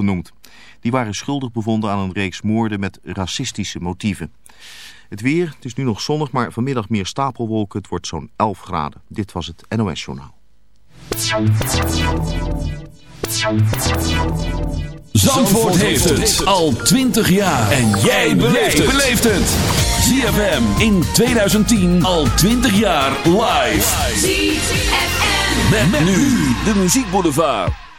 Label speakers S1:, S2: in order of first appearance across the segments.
S1: genoemd. Die waren schuldig bevonden aan een reeks moorden met racistische motieven. Het weer, het is nu nog zonnig, maar vanmiddag meer stapelwolken. Het wordt zo'n 11 graden. Dit was het NOS Journaal.
S2: Zandvoort heeft het al 20 jaar. En jij beleeft het. ZFM in 2010 al 20 jaar live. ZFM. Met, nu de muziekboulevard. slip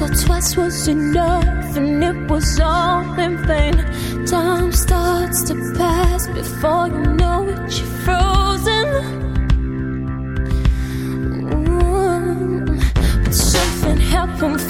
S2: So or twice was enough, and it was
S3: all in vain. Time starts to pass before you know it, you're frozen. Mm -hmm. But something happened.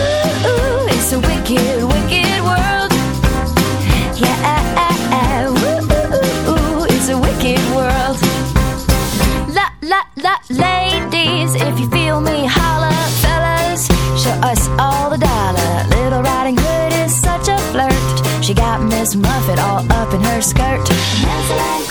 S4: Muffet all up in her skirt.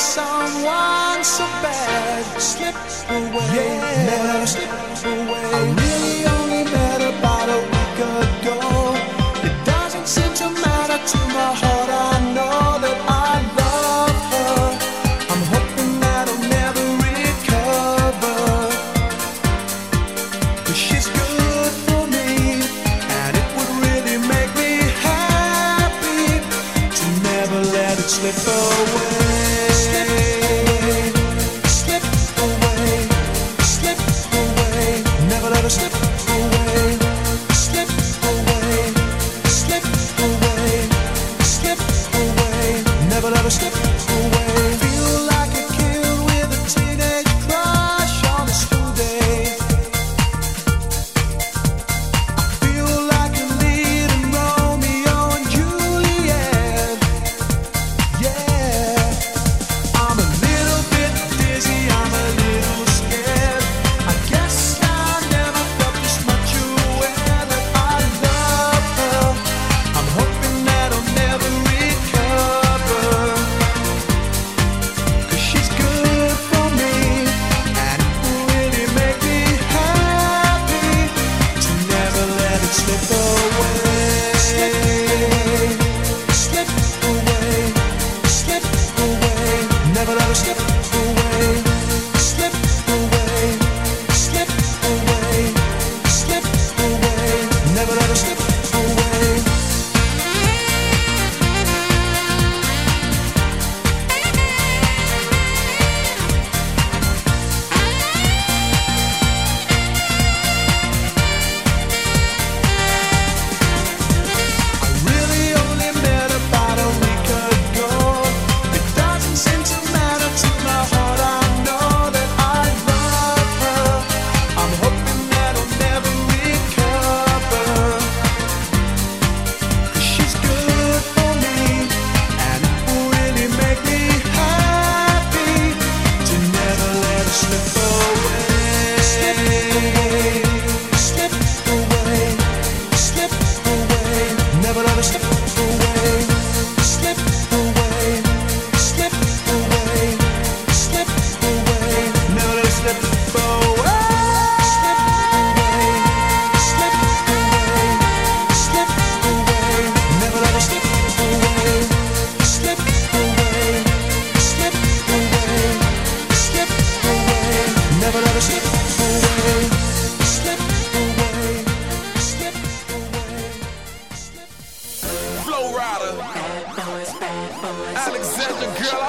S5: someone so bad slip away, yeah. slip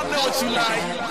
S5: I know
S3: what you like.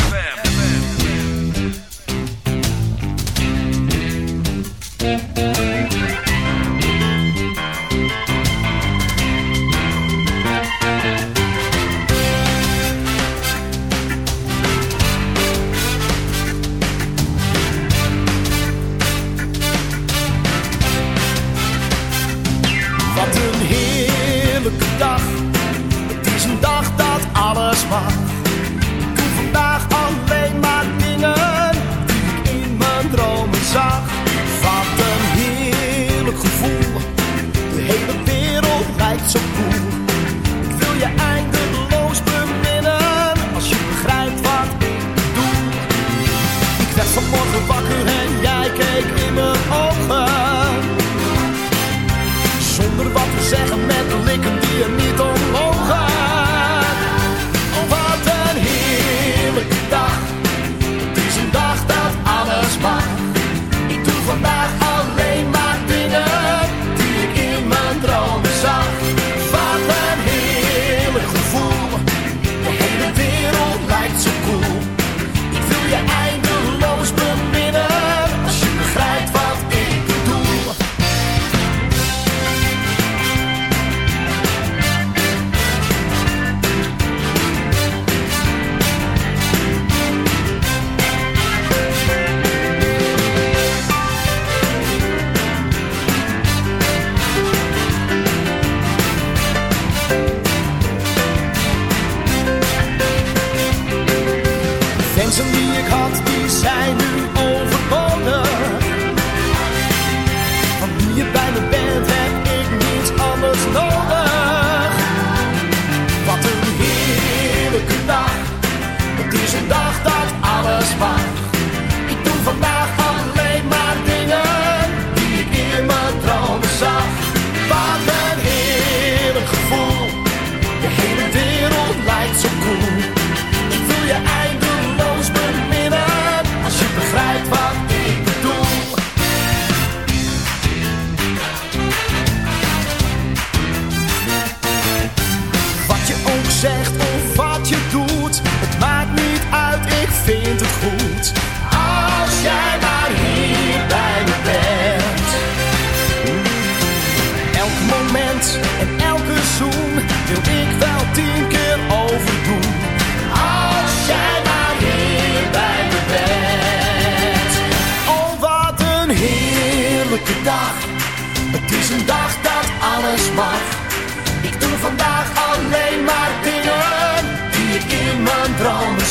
S6: mensen die ik
S7: had, die zijn nu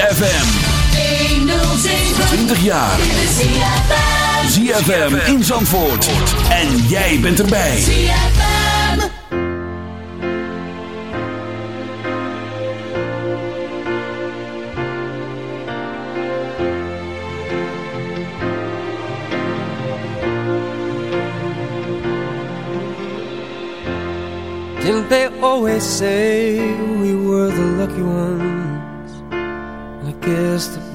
S2: ZFM. 20 jaar. ZFM in Zandvoort. En jij bent erbij.
S8: Didn't they always say we were the lucky ones?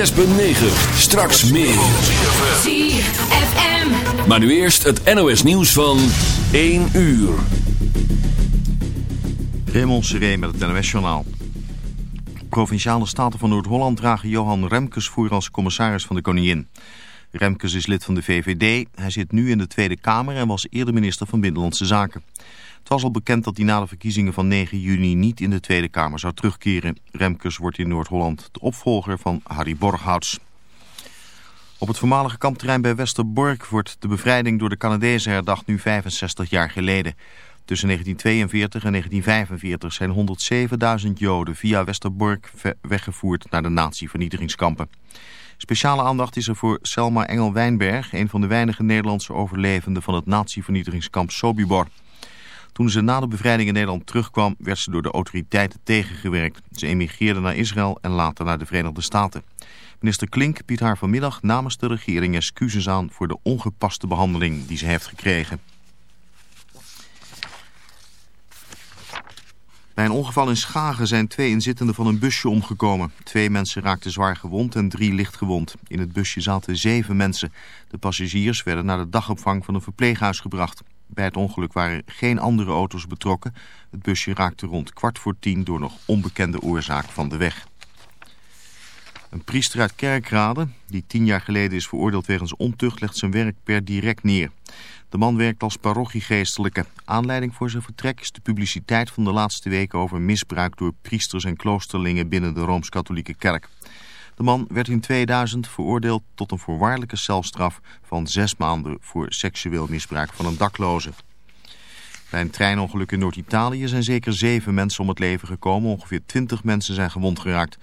S2: 106.9. Straks meer.
S9: ZFM.
S2: Maar nu eerst het NOS nieuws van 1 uur.
S1: Raymond Seré met het NOS-journaal. Provinciale Staten van Noord-Holland dragen Johan Remkes voor als commissaris van de Koningin. Remkes is lid van de VVD, hij zit nu in de Tweede Kamer en was eerder minister van Binnenlandse Zaken. Het was al bekend dat hij na de verkiezingen van 9 juni niet in de Tweede Kamer zou terugkeren. Remkes wordt in Noord-Holland de opvolger van Harry Borghouts. Op het voormalige kampterrein bij Westerbork wordt de bevrijding door de Canadezen herdacht nu 65 jaar geleden. Tussen 1942 en 1945 zijn 107.000 Joden via Westerbork weggevoerd naar de nazi-vernietigingskampen. Speciale aandacht is er voor Selma Engel-Wijnberg, een van de weinige Nederlandse overlevenden van het nazi-vernietigingskamp Sobibor. Toen ze na de bevrijding in Nederland terugkwam, werd ze door de autoriteiten tegengewerkt. Ze emigreerde naar Israël en later naar de Verenigde Staten. Minister Klink biedt haar vanmiddag namens de regering excuses aan voor de ongepaste behandeling die ze heeft gekregen. Bij een ongeval in Schagen zijn twee inzittenden van een busje omgekomen. Twee mensen raakten zwaar gewond en drie licht gewond. In het busje zaten zeven mensen. De passagiers werden naar de dagopvang van een verpleeghuis gebracht. Bij het ongeluk waren geen andere auto's betrokken. Het busje raakte rond kwart voor tien door nog onbekende oorzaak van de weg. Een priester uit Kerkrade, die tien jaar geleden is veroordeeld wegens ontucht, legt zijn werk per direct neer. De man werkt als parochiegeestelijke. Aanleiding voor zijn vertrek is de publiciteit van de laatste weken over misbruik door priesters en kloosterlingen binnen de Rooms-Katholieke Kerk. De man werd in 2000 veroordeeld tot een voorwaardelijke celstraf van zes maanden voor seksueel misbruik van een dakloze. Bij een treinongeluk in Noord-Italië zijn zeker zeven mensen om het leven gekomen. Ongeveer twintig mensen zijn gewond geraakt.